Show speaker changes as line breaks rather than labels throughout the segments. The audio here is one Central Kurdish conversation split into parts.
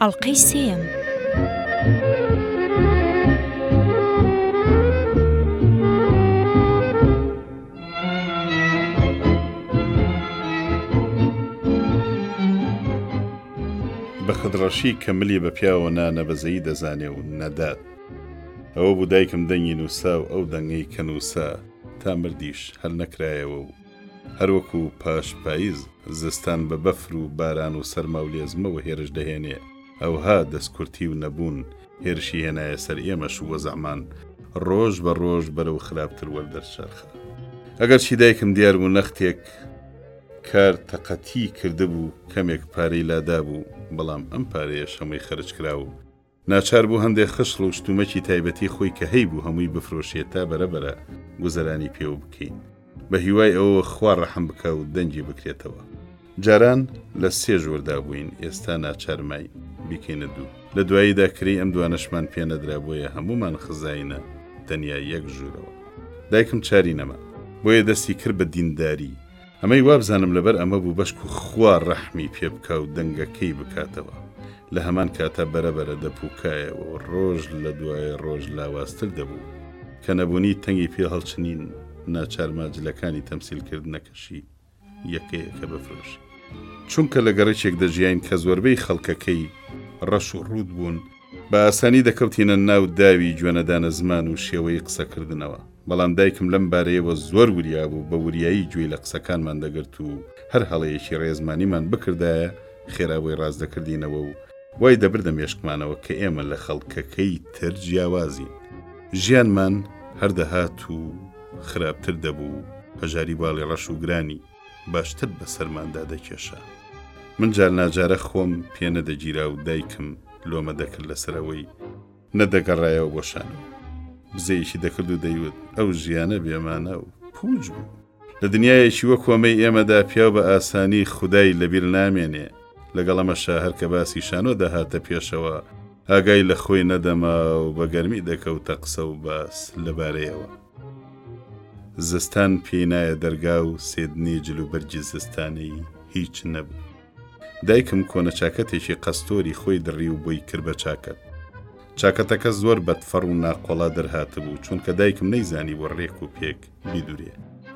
ئەڵقەی سێیەم. بەخدڕەشی کە ملی
بە پیاوە نا نە بەزەیی دەزانێ و نەدات. ئەوە بوو دایکم دەنگی نووسا و ئەو دەنگەی کە نووسا تا مردیش هەل نەکرایەوە و، هەروەکو پاش پایز زستان بە بەفر و باران و سەرما و لێزمەوە هێرش دەهێنێ، ئەوها دەستکورتی و نەبوون هێرشی هێنایە سەر ئێمەش و وەزعمان ڕۆژ بە ڕۆژ بەرەو خراپتر وەردەرچەرخا. ئەگەرچی دایکم دیار بوو نەختێک کار تەقەتی کردبوو، کەمێک پارەی لادابوو، بەڵام ئەم پارەیەش هەمووی خەرج کرا و، ناچار بوو هەندێ خشڵ و شتومەکی تایبەتی خۆی کە هەیبوو هەمووی بفرۆشێ تا بەرەبەرە گوزەرانی پێوە بکەین. بە هیوای ئەوەوە خوا ڕەحم بکا و دەنگی بکرێتەوە. جاران لە سێ ژوور دابووین ئێستا ناچارماین بیکەینە دوو. لە دواییدا کرێی ئەم دوانەشمان پێ نەدرا بۆیە هەموومان خزاینە تەنیا یەک ژوورەوە. دایکم چاری نەما. بۆیە دەستی کرد بە دینداری. ئەمەی وابزانم لەبەر ئەمە بوو بەشکو خوا ڕەحمی پێ بکا و دەنگەکەی بکاتەوە. لە هەمان کاتا بەرە بەرە دەپوکایەوە و ڕۆژ لە دوایێ ڕۆژ لاوازتر دەبوو. کە نەبوونی تەنگی پێ هەڵچنین، ناچارما جلەکانی تەمسیل کردنەکەشی یەکە یەکە بفرۆشین. چونکە لە گەڕەکێک دەژیاین کە زۆربەی خەڵکەکەی ڕەش و ڕووت بوون، بە ئاسانی دەکەوتینە ناو داوی گوێنەدانە زمان و شێوەی قسەکردنەوە. بەڵام دایکم لەم بارەیەوە زۆر وریا بوو، بە وریایی گوێی لە قسەکانمان دەگرت و هەر هەڵەیەکی ڕێزمانیمان بکردایە خێرا بۆی ڕاست دەکردینەوە و وای دەبردە مێشکمانەوە کە ئێمە لە خەڵکەکەی تر جیاوازین. ژیانمان هەر دەهات و خراپتر دەبوو و هەژاری باڵی ڕەش و گرانی باشتر بەسەرماندا دەکێشا. من جارناجارە خۆم پێ نەدەگیرا و دایکم لۆمە دەکرد لەسەر ئەوەی، نەدەگەڕایەوە بۆ شانەوە. بزەیەکی دەکرد و دەیوت، ئەو ژیانە بێمانا و پووچ بوو. لە دنیایەکی وەک کۆمەی ئێمەدا پیاو بە ئاسانی خودای لەبیر نامێنێ. لەگەڵ ئەمەشا هەر کە باسی شانۆ دەهاتە پێشەوە، ئاگای لە خۆی نەدەما و بە گەرمی دەکەوتە قسە و باس لە بارەیەوە. زستان پێی نایە دەرگا و سێدنی جلوبەرگی زستانەی هیچ نەبوو. دایکم کۆنە چاکەتێکی قەستۆری خۆی دڕی و بۆی کرد بە چاکەت. چاکەتەکە زۆر بەدفەڕ و ناقۆڵا دەرهاتبوو، چونکە دایکم نەیزانیبوو رێک و پێک بیدورێ.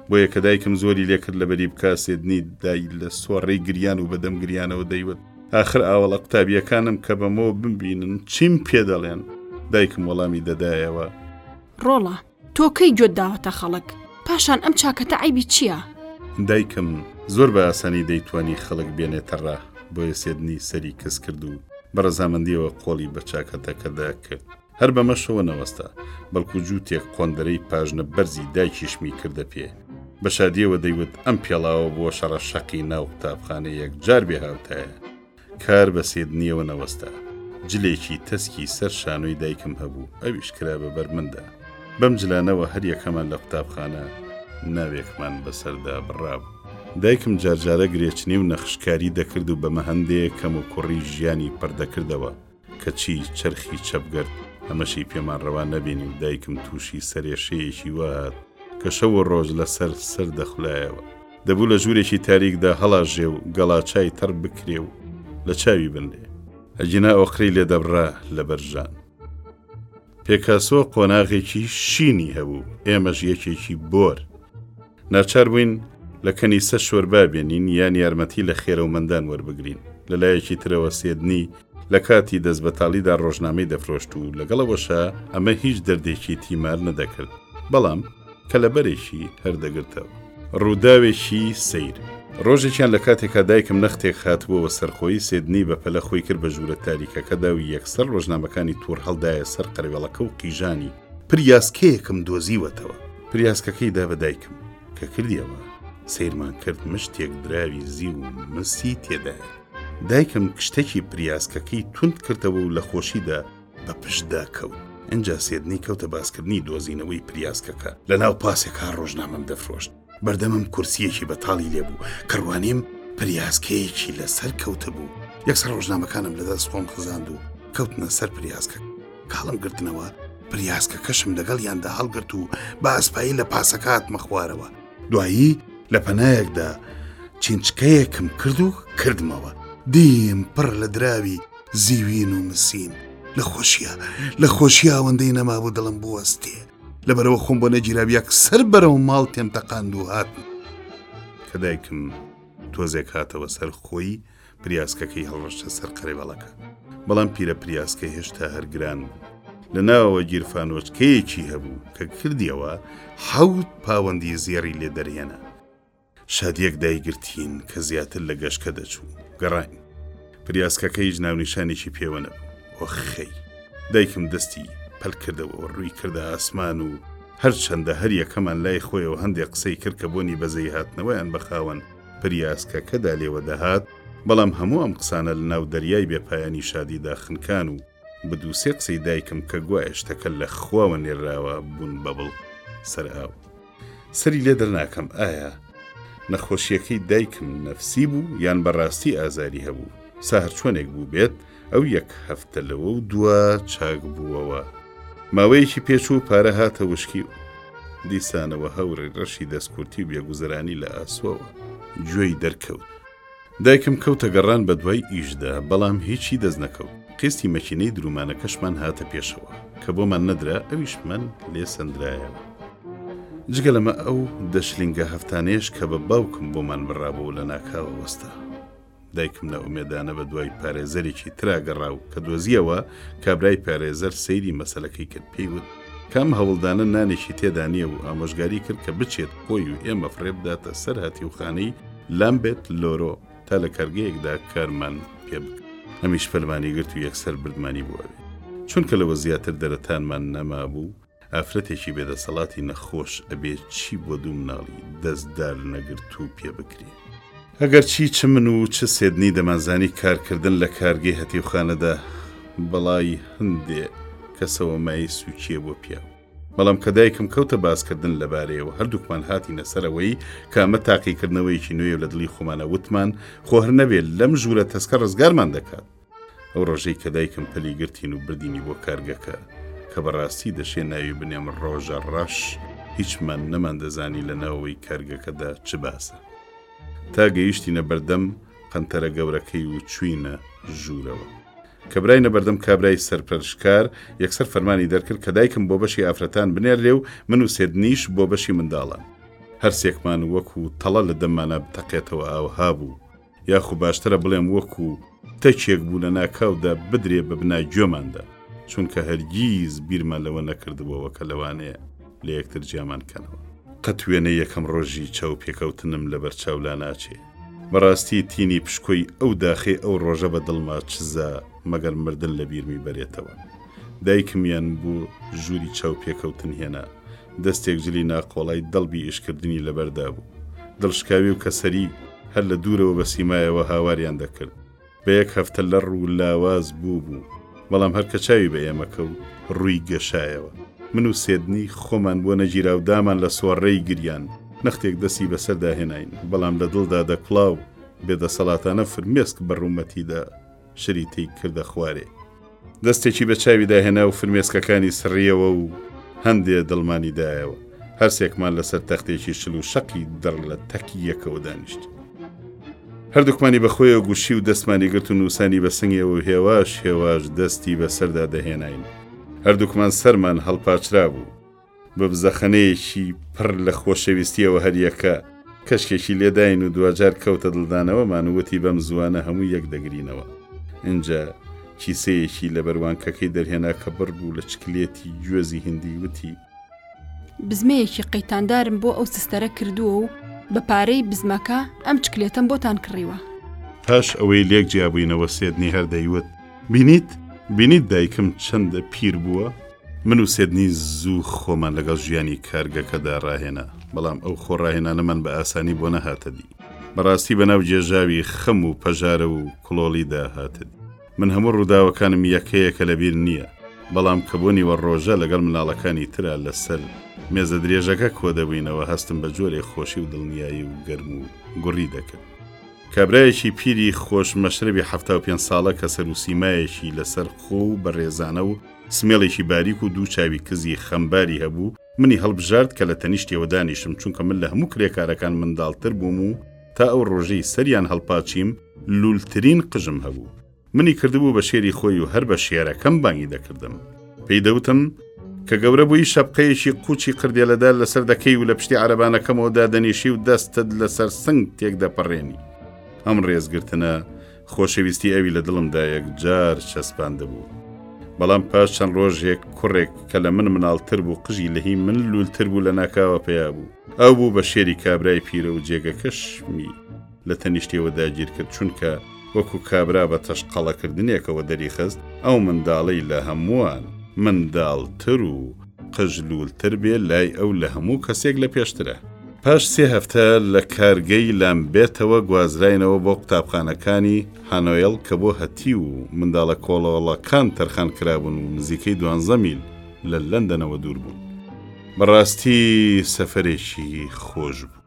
بۆیە کە دایکم زۆری لێ کرد لەبەری بکاسێدنی، دای لە سۆڕی گریان و بە دەم گریانەوە دەیوت، ئاخر ئاوەڵە قوتابییەکانم کە بەمۆ بمبینن، چیم پێ دەڵێن؟ دایکم وەڵامی دەدایەوە.
ڕۆڵە، تۆ کەی گوێت داوەتە خەڵک؟ پاشان ئەم چاکەتە عەیبی چییە؟
دایکم زۆر بە ئاسانی دەیتوانی خەڵک بێنێتە ڕا، بۆیە سێدنی سەری کز کرد و بە ڕەزامەندییەوە قۆڵی بە چاکەتەکەدا کرد. هەر بەمەشەوە نەوەستا، بەڵکو جووتێک قۆندەرەی پاژنە بەرزی دایکیشمی کردە پێ. بە شادییەوە دەیوت، ئەم پێڵاوە بۆ شەڕە شەقی ناو قوتابخانە یەکجار بێ هاوتایە. کار بە سێدنیەوە نەوەستا. جلێکی تەسکی سەر شانۆی دایکم هەبوو، ئەویش کرا بە بەر مندا. بەم جلانەوە هەر یەکەمان لە قوتابخانە ناوێکمان بەسەردا بڕابوو. دایکم جارجارە گرێچنی و نەخشکاری دەکرد و بەمە هەندێ کەموکوڕی ژیانی پڕدەکردەوە. کەچی چەرخی چەپ گرت، ئەمەشی پێمان رەوا نەبینی و دایکم تووشی سەرێشەیەکی وا هات کە شەو و رۆژ لە سەر سەر دەخولایەوە. دەبوو لە ژوورێکی تاریکدا هەڵاژێ و گەڵاچای تەڕ بکرێ و لە چاوی بنرێ. ئەگینا ئۆقرەی لێ دەبڕا لە بەرژان. پێکاسۆ قۆناغێکی شینی هەبوو، ئێمەش یەکێکی بۆر. ناچار بووین لە کەنیسە شۆربا بێنین یان یارمەتی لە خێرەومەندان وەربگرین. لە لایەکی ترەوە سێدنی لە کاتی دەستبەتاڵیدا ڕۆژنامەی دەفرۆشت و لەگەڵ ئەوەشا ئەمە هیچ دەردێکی تیمار نەدەکرد، بەڵام، کەلەبەرێکی هەر دەگرتەوە. ڕووداوێکی سەیر. ڕۆژێکیان لە کاتێکا دایکم نەختێک هاتبووەوە سەر خۆی، سێدنی بە پەلە خۆی کرد بە ژوورە تاریکەکەدا و یەکسەر ڕۆژنامەکانی توڕ هەڵدایە سەر قەرەوێڵەکە و قیژانی، پریاسکەیەکم دۆزیوەتەوە. پریاسکەکەی دا بە دایکم. کە کردیەوە، سەیرمان کرد مشتێک دراوی زیو و مسی تێدایە. دایکم کشتەکی پریاسکەکەی توند کردەوە و لە خۆشیدا، بە پشتدا کەوت. ئینجا سێدنی کەوتە باسکردنی دۆزینەوەی پریاسکەکە. لە ناو پاسێکا ڕۆژنامەم دەفرۆشت. بەردەمم کورسییەکی بەتاڵی لێ بوو. کە ڕوانیم پریاسکەیەکی لەسەر کەوتبوو. یەکسەر ڕۆژنامەکانم لە دەست خۆم خزاند و کەوتنە سەر پریاسکە. کاڵم گرتنەوە، پریاسکەکەشم لەگەڵیاندا هەڵگرت و بە ئەسپایی لە پاسەکە هاتمە خوارەوە. دوایی لە پەنایەکدا چینچکەیەکم کرد و کردمەوە. دیم پڕ لە دراوی. زیوین و مسین لە خۆشیە لە خۆشی ئەوەندەی نەمابوو دڵم بوەستێ لەبەرەوە خۆم بۆ نەگیراب یەک سەر بەرەو ماڵ تێم تەقاند و هات کە دایکم تۆزێک هاتەوە سەر خۆی پریاسکەکەی هەڵڕشتە سەر قەرێبەڵەکە بەڵام پیرە پریاسکە هێشتا هەرگران بوو لە ناوەوە گیرفانۆچکەیەکی هەبوو کە کردیەوە حەوت پاوەندی زێڕی لێ دەرهێنا شادیەک دایگرتین کە زیاتر لە گەشکە دەچوو. گەڕاین. پریاسکەکە هیچ ناونیشانێکی پێوە نەبوو. ئۆخەی. دایکم دەستی پەل کردەوە و رووی کردە ئاسمان و هەرچەندە هەر یەکەمان لای خۆیەوە هەندێ قسەی کرد کە بۆنی بەزەیی هاتنەوەیان بە خاوەن پریاسکەکەدا لێوە دەهات، بەڵام هەموو ئەم قسانە لە ناو دەریای بێ پایانی شادیدا خنکان و بە دوو سێ قسەی دایکم کە گوایە شتەکە لە خواوە نێرراوە، بوون بە بڵ سەر ئاو. سەری لێ دەرناکەم ئایا نەخۆشیەکەی دایکم نەفسی بوو یان بەڕاستی ئازاری هەبوو سا هەرچۆنێک بوو بێت ئەو یەک هەفتە لەوە و دووە چاک بووەوە ماوەیەکی پێچوو پارە هاتە وشکی و دیسانەوە هەوری ڕەشی دەستکورتی و بێگوزرانی لە ئاسۆوە گوێی دەرکەوت دایکم کەوتە گەڕان بەدوای ئیشدا، بەڵام هیچی دەست نەکەوت. قیستی مەکینەی درومانەکەشمان هاتە پێشەوە، کە بۆمان نەدرا، ئەویشمان لێ سەندرایەوە. جگە لەمە ئەو دە شلینگە هەفتانەیەش کە بە باوکم بۆمان بڕابوو لەناکاوە وەستا. دایکم نائومێدانە بەدوای پارێزەرێکی ترا گەڕا و کە دۆزییەوە، کابرای پارێزەر سەیری مەسەلەکەی کرد، پێی وت، کە ئەم هەوڵدانە نانێکی تێدا نییە و ئامۆژگاری کرد کە بچێت خۆی و ئێمە فڕێ بداتە سەر هەتیوخانەی لەمبێت لۆرۆ تا لە کارگەیەکدا کارمان پێ بکات. ئەمیش پەلمانی گرت و یەکسەر بردمانی بۆ ئەوێ. چونکە لەوە زیاتر دەرەتانمان نەمابوو، ئافرەتێکی بێدەسەڵاتی نەخۆش ئەبێ چی بۆ دوو مناڵی دەست دارنەگرتوو پێ بکرێ. ئەگەرچی چ من و چ سێدنی دەمانزانی کارکردن لە کارگەی هەتیوخانەدا بەڵای هەندێ کەسەوە مایەی سووکییە بۆ پیاو. بەڵام کە دایکم کەوتە باسکردن لەبارەیەوە هەردووکمان هاتینە سەرەوەی کە ئەمە تاقیکردنەوەیەکی نوێیە لە دڵی خۆمانە وتمان خۆ هەر نەبێت لەم ژوورە تەسکە ڕزگارمان دەکات ئەو ڕۆژەی کە دایکم پەلی گرتین و بردینی بۆ کارگەکە کە بەڕاستی دەشێ ناوی بنێم ڕۆژە ڕەش هیچمان نەمان دەزانی لە ناوەوەی کارگەکەدا چ باسە تا گەیشتینە بەردەم قەنتەرە گەورەکەی و چوینە ژوورەوە کە براینە بەردەم کابرای سەرپەرشکار، یەکسەر فەرمانی دەرکرد کە دایکم بۆ بەشی ئافرەتان بنێررێ و من و سێدنیش بۆ بەشی منداڵان. هەر سێکمان وەکوو تەڵە لە دەممانا بتەقێتەوە ئاوها بوو، یاخو باشترە بڵێم وەکوو تەکێک بوو لە ناکاودا بدرێ بە بنا گوێماندا، چونکە هەرگیز بیرمان لەوە نەکردبۆوە کە لەوانەیە لە یەکتر جیامان کەنەوە. قەت وێنەی یەکەم ڕۆژی چاوپێکەوتنم لە بەرچاو لاناچێ. بەڕاستی تینی پشکۆی ئەو داخەی ئەو ڕۆژە بە دڵما چزا مەگەر مردن لە بیرمی بەرێتەوە دایکمیان بوو ژووری چاو پێکەوتن هێنا دەستێک جلی ناقۆڵای دەڵبی ئیشکردنی لەبەردا بوو دڵشکاوی و کەسەری هەر لە دوورەوە بە سیمایەوە هاواریان دەکرد بە یەک هەفتە لەڕ و لاواز بووبوو، بەڵام هەر کە چاوی بە ئێمە کەوت، ڕووی گەشایەوە. من و سێدنی خۆمان بۆ نەگیرا و دامان لە سۆڕەی گریان. نەختێک دەستی بەسەردا هێناین، بەڵام لە دڵدا دەکوڵا و بێدەسەڵاتانە فرمێسک بە ڕوومەتیدا شریتەی کردە خوارێ. دەستێکی بە چاویدا هێنا و فرمێسکەکانی سڕیەوە و هەندێ دڵمانی دایەوە. هەرسێکمان لەسەر تەختێکی شل و شەقی دڕ لە تەک یەکەوە دانیشت. هەردووکمانی بەخۆیەوە گوشی و دەستمانی گرت و نووسانی بە سنگێەوە و هێواش هێواش دەستی بەسەردا دەهێناین. هەردووکمان سەرمان هەڵپاچرابوو. بە بزەخەنەیەکی پڕ لە خۆشەویستییەوە هەریەکە کەشکێکی لێداین و دواجار کەوتە دڵدانەوەمان و وتی بەمزووانە هەمووی یەک دەگرینەوە. ئینجا کیسەیەکی لە بەروانکەکەی دەرهێنا کە بڕ بوو لە چکلێتی گوێزی هندی، وتی.
بزمەیەکی قەیتاندارم بۆ ئەو سستەرە کردووە و بە پارەی بزمەکە ئەم چکلێتەم بۆتان کڕیوە.
پاش ئەوەی لێک جیابووینەوە سێدنی هەر دەیوت. بینیت بینیت دایکم چەندە پیر بووە؟ من و سێدنی زوو خۆمان لەگەڵ ژیانی کارگەکەدا ڕاهێنا، بەڵام ئەو خۆ ڕاهێنانەمان بە ئاسانی بۆ نەهاتە دی. بەڕاستی بەناو گێژاوی خەم و پەژارە و کڵۆڵیدا هاتە دی. من هەموو ڕووداوەکانم یەکەیەکە لەبیر نییە، بەڵام کە بۆ نیوەڕۆژە لەگەڵ مناڵەکانی ترا لەسەر مێزە درێژەکە کۆدەبووینەوە هەستم بە جۆرێک خۆشی و دڵنیایی و گەرم و گوڕی دەکرد. کابرایەکی پیری خۆش مەشرەبی حەفتا و پێنج ساڵە کە سەروسیمایەکی لەسەر خۆ و بەڕێزانە و سمێڵێکی باریک و دوو چاوی کزی خەمباری هەبوو، منی هەڵبژارد کە لە تەنیشتیەوە دانیشم، چونکە من لە هەموو کرێکارەکان منداڵتر بووم و تا ئەو ڕۆژەی سەریان هەڵپاچیم لوولترین قژم هەبوو. منی کردبوو بە شێری خۆی و هەر بە شێرەکەم بانگی دەکردم پێی دەوتم کە گەورە بووی شەپقەیەکی قوچی قردێلەدار لەسەر دەکەی و لە پشتی عربانەکەمەوە دادەنیشی و دەستت لەسەر سنگ تێک دەپەڕێنی ئەم ڕێزگرتنە خۆشەویستی ئەوی لە دڵمدا یەک جار چەسپاندەبوو بەڵام پاش چەند ڕۆژێک کوڕێک کە لە من مناڵتر بوو قژی لەهی من لولتر بوو لە ناکاوە پیا بوو ئەو بوو بە شێری کابرای پیرە و جێگەکەشمی لە تەنیشتیەوە داگیر کرد چونکە وەکو کابرا بە تەشقەڵەکردنێکەوە دەریخست ئەو منداڵەی لە هەمووان منداڵ تر و قژلول تر بێ لای ئەو لە هەموو کەسێک لە پێشترە. پاش سێ هەفتە لە کارگەی لامبێتەوە گوازراینەوە بۆ قوتابخانەکانی هانۆێڵ کە بۆ هەتیو و منداڵە کۆڵەڵەکان تەرخان کرابوون و نزیکەی دوانزە میل لە لەندەنەوە دوور بوون. بەڕاستی سەفەرێکی خۆش بوو.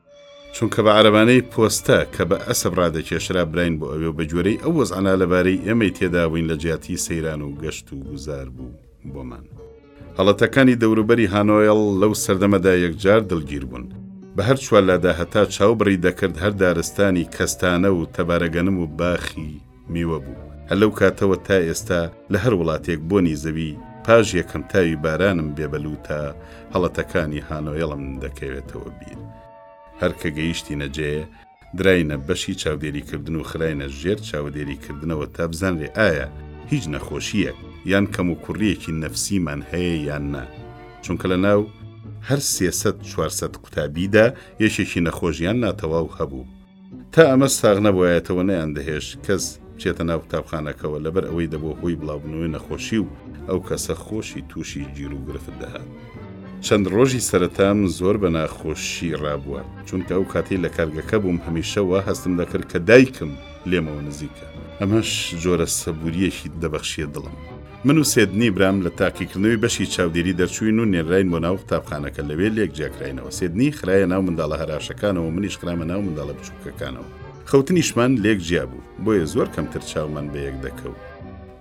چونکە بە عەرەبانەی پۆستە کە بە ئەسپ ڕادەکێشرا براین بۆ ئەوێ و بە گوێرەی ئەو وەزعانە لە بارەی ئێمەی تێدا بووین لە جیاتی سەیران و گەشت و گوزار بوو بۆمان. هەڵەتەکانی دەوروبەری هانۆێڵ لەو سەردەمەدا یەکجار دڵگیر بوون. بە هەر چوار لادا هەتا چاو بڕی دەکرد هەر دارستانی کەستانە و تەبارەگەنم و باخی میوە بوو. هەر لەو کاتەوە تا ئێستا لە هەر وڵاتێک بۆنی زەوی پاش یەکەم تاوی بارانم بێ بە لووتە هەڵەتەکانی هانۆیڵم دەکەوێتەوە بیر. هەر کە گەیشتینە جێ، دراینە بەشی چاودێریکردن و خراینە ژێر چاودێریکردنەوە تا بزانرێ ئایا هیچ نەخۆشییەک یان کەموکوڕییەکی نەفسیمان هەیە یان نا، چونکە لە ناو هەر سێ سەد چوار سەد قوتابیدا یەکێکی نەخۆش یان ناتەواو هەبوو. تا ئەمە ساغ نەبوایەتەوە نەیان دەهێشت کەس بچێتە ناو قوتابخانەکەەوە لەبەر ئەوەی دەبوو هۆی بڵاوبنەوەی نەخۆشی و ئەو کەسە خۆشی تووشی گیر و گرفت دەهات. چەند ڕۆژی سەرەتا من زۆر بە ناخۆشی ڕابووە چونکە ئەو کاتی لە کارگەکە بووم هەمیشەوە هەستم دەکرد کە دایکم لێمەوە نزیکە ئەمەش جۆرە سەبوریەکی دەبەخشیە دڵم. من و سێدنی برام لە تاقیکردنەوەی بەشی چاودێری دەرچووین و نێنراین بۆ ناو قوتابخانەکە لەوێ لێک جیاکراینەوە سێدنی خرایە ناو منداڵە هەراشەکانەوە منیش خرامە ناو منداڵە بچووکەکانەوە خەوتنیشمان لێک جیا بوو بۆیە زۆر کەمتر چاومان بە یەک دەکەوت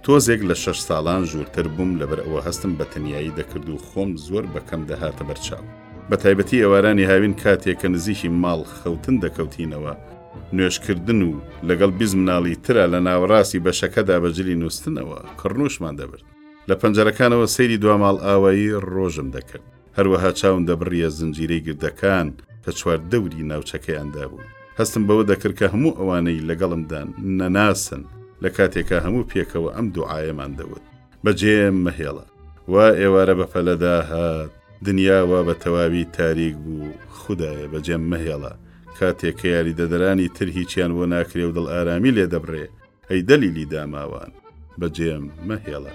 تۆزێک لە شەش ساڵان ژوورتر بووم لەبەر ئەوە هەستم بە تەنایی دەکرد و خۆم زۆر بەکەم دەهاتە بەرچاو بە تایبەتی ئێوارانی هاوین کاتێک کە نزیکی ماڵ خەوتن دەکەوتینەوە نوێژکردن و لەگەڵ بیست مناڵی ترا لە ناوەڕاستی بەشەکەدا بە جلی نووستنەوە کڕنووشمان دەبرد. لە پەنجەرەکانەوە سەیری دوا ماڵئاوایی ڕۆژم دەکرد. هەروەها چاوم دەبڕییە زنجیرەی گردەکان کە چواردەوری ناوچەکەیان دابوو. هەستم بەوە دەکرد کە هەموو ئەوانەی لەگەڵمدان نەناسن، لە کاتێکا هەموو پێکەوە ئەم دوعایەمان دەوت. بەجێم مەهێڵە. وا ئێوارە بە پەلە داهات، دنیا وا بە تەواوی تاریک بوو، خودایە بەجێم مەهێڵە، کاتێک کە یاریدەدەرانی تر هیچیان بۆ ناکرێ و دڵئارامی لێ دەبڕێ، ئەی دەلیلی داماوان، بەجێم مەهێڵە.